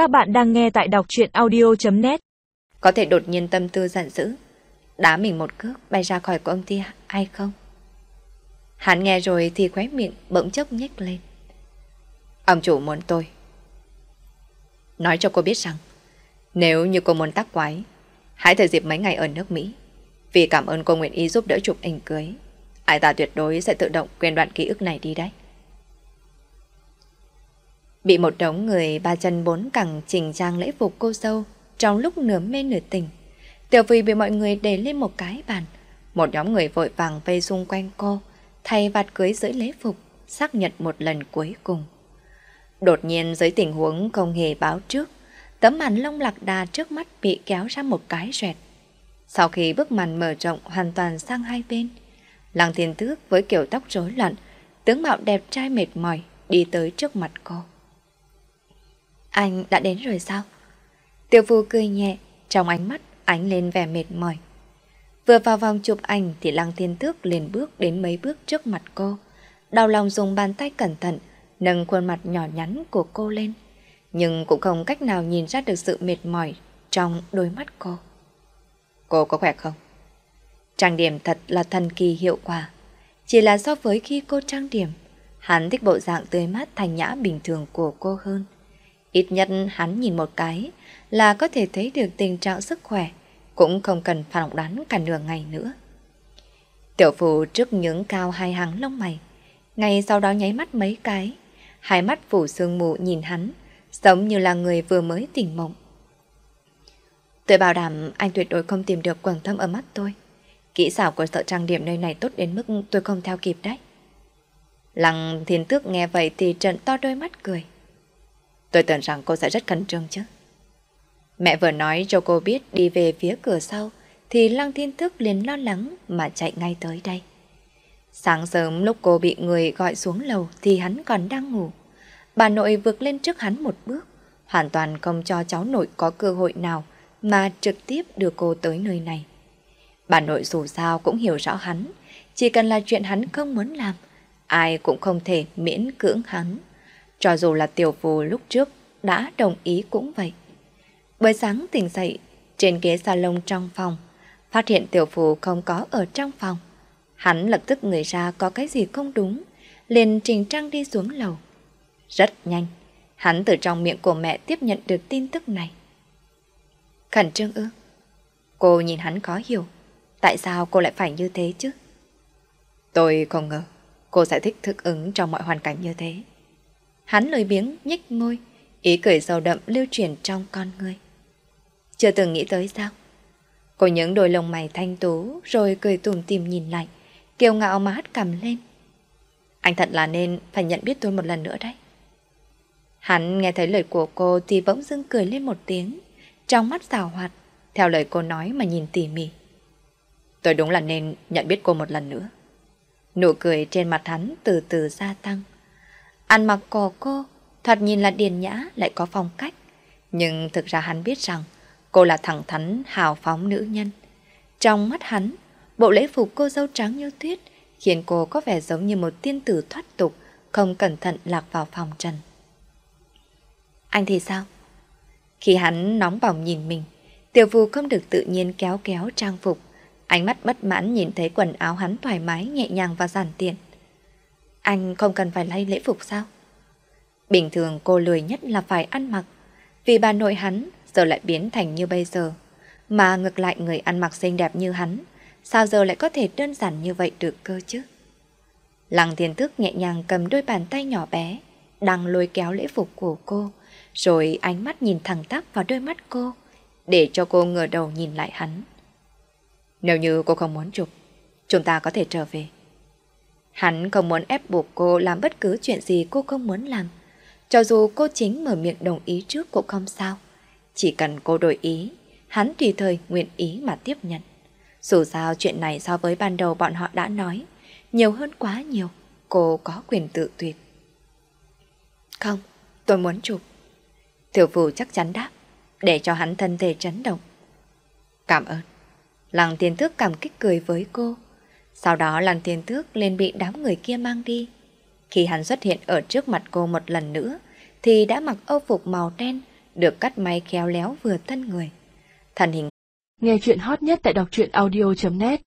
Các bạn đang nghe tại đọc truyện audio.net Có thể đột nhiên tâm tư giận dữ, đá mình một cước bay ra khỏi công ty ai không? Hắn nghe rồi thì khóe miệng bỗng chốc nhếch lên. Ông chủ muốn tôi. Nói cho cô biết rằng, nếu như cô muốn tắc quái, hãy thời dịp mấy ngày ở nước Mỹ. Vì cảm ơn cô nguyện ý giúp đỡ chụp ảnh cưới, ai ta tuyệt đối sẽ tự động quên đoạn ký ức này đi đấy. Bị một đống người ba chân bốn cẳng chỉnh trang lễ phục cô dâu trong lúc nửa mê nửa tình. Tiểu Phi bị mọi người đẩy lên một cái bàn. Một nhóm người vội vàng vây xung quanh cô, thay vạt cưới dưới lễ phục, xác nhận một lần cuối cùng. Đột nhiên dưới tình huống không hề báo trước, tấm màn lông lạc đà trước mắt bị kéo ra một cái rẹt. Sau khi bức màn mở rộng hoàn toàn sang hai bên, Lăng Thiên Tước với kiểu tóc rối loạn, tướng mạo đẹp trai mệt mỏi đi tới trước mặt cô. Anh đã đến rồi sao? Tiêu phu cười nhẹ, trong ánh mắt ánh lên vẻ mệt mỏi. Vừa vào vòng chụp ảnh thì Lăng Thiên Tước liền bước đến mấy bước trước mặt cô. Đau lòng dùng bàn tay cẩn thận, nâng khuôn mặt nhỏ nhắn của cô lên. Nhưng cũng không cách nào nhìn ra được sự mệt mỏi trong đôi mắt cô. Cô có khỏe không? Trang điểm thật là thần kỳ hiệu quả. Chỉ là so với khi cô trang điểm, hắn thích bộ dạng tươi mát thành nhã bình thường của cô hơn. Ít nhất hắn nhìn một cái là có thể thấy được tình trạng sức khỏe, cũng không cần phản đoán cả nửa ngày nữa. Tiểu phụ trước những cao hai hàng lông mày, ngay sau đó nháy mắt mấy cái, hai mắt phủ sương mù nhìn hắn, giống như là người vừa mới tỉnh mộng. Tôi bảo đảm anh tuyệt đối không tìm được quầng thâm ở mắt tôi. Kỹ xảo của sợ trang điểm nơi này tốt đến mức tôi không theo kịp đấy. Lăng thiên tước nghe vậy thì trận to đôi mắt cười. Tôi tưởng rằng cô sẽ rất khẩn trương chứ. Mẹ vừa nói cho cô biết đi về phía cửa sau, thì Lăng Thiên Thức liền lo lắng mà chạy ngay tới đây. Sáng sớm lúc cô bị người gọi xuống lầu thì hắn còn đang ngủ. Bà nội vượt lên trước hắn một bước, hoàn toàn không cho cháu nội có cơ hội nào mà trực tiếp đưa cô tới nơi này. Bà nội dù sao cũng hiểu rõ hắn, chỉ cần là chuyện hắn không muốn làm, ai cũng không thể miễn cưỡng hắn. Cho dù là tiểu phù lúc trước đã đồng ý cũng vậy. Buổi sáng tỉnh dậy, trên ghế salon trong phòng, phát hiện tiểu phù không có ở trong phòng. Hắn lập tức người ra có cái gì không đúng, liền trình trang đi xuống lầu. Rất nhanh, hắn từ trong miệng của mẹ tiếp nhận được tin tức này. Khẩn trương ư? Cô nhìn hắn khó hiểu, tại sao cô lại phải như thế chứ? Tôi không ngờ cô sẽ thích thức ứng trong mọi hoàn cảnh như thế. Hắn lười biếng nhếch môi, ý cười sâu đậm lưu truyền trong con người. Chưa từng nghĩ tới sao? Cô những đôi lông mày thanh tú rồi cười tùm tìm nhìn lại, kiêu ngạo mà hất cầm lên. Anh thật là nên phải nhận biết tôi một lần nữa đấy. Hắn nghe thấy lời của cô thì bỗng dưng cười lên một tiếng, trong mắt rào hoạt, theo lời cô nói mà nhìn tỉ mỉ. Tôi đúng là nên nhận biết cô một lần nữa. Nụ cười trên mặt hắn từ từ gia tăng. Ăn mặc của cô, thật nhìn là điền nhã lại có phong cách. Nhưng thực ra hắn biết rằng cô là thẳng thắn hào phóng nữ nhân. Trong mắt hắn, bộ lễ phục cô dâu trắng như tuyết khiến cô có vẻ giống như một tiên tử thoát tục, không cẩn thận lạc vào phòng trần. Anh thì sao? Khi hắn nóng bỏng nhìn mình, tiểu vù không được tự nhiên kéo kéo trang phục. Ánh mắt bất mãn nhìn thấy quần áo hắn thoải mái, nhẹ nhàng và giản tiện. Anh không cần phải lấy lễ phục sao? Bình thường cô lười nhất là phải ăn mặc, vì bà nội hắn giờ lại biến thành như bây giờ. Mà ngược lại người ăn mặc xinh đẹp như hắn, sao giờ lại có thể đơn giản như vậy được cơ chứ? Lăng thiên thức nhẹ nhàng cầm đôi bàn tay nhỏ bé, đang lôi kéo lễ phục của cô, rồi ánh mắt nhìn thẳng tắp vào đôi mắt cô, để cho cô ngửa đầu nhìn lại hắn. Nếu như cô không muốn chụp, chúng ta có thể trở về. Hắn không muốn ép buộc cô làm bất cứ chuyện gì cô không muốn làm. Cho dù cô chính mở miệng đồng ý trước cũng không sao. Chỉ cần cô đổi ý, hắn tùy thời nguyện ý mà tiếp nhận. Dù sao chuyện này so với ban đầu bọn họ đã nói, nhiều hơn quá nhiều, cô có quyền tự tuyệt. Không, tôi muốn chụp. Tiểu phụ chắc chắn đáp, để cho hắn thân thể chấn động. Cảm ơn. Lăng tiền thức cảm kích cười với cô. Sau đó Lăng tiền tước lên bị đám người kia mang đi. Khi hắn xuất hiện ở trước mặt cô một lần nữa, thì đã mặc âu phục màu đen, được cắt may khéo léo vừa thân người. thần hình Nghe chuyện hot nhất tại đọc truyện audio.net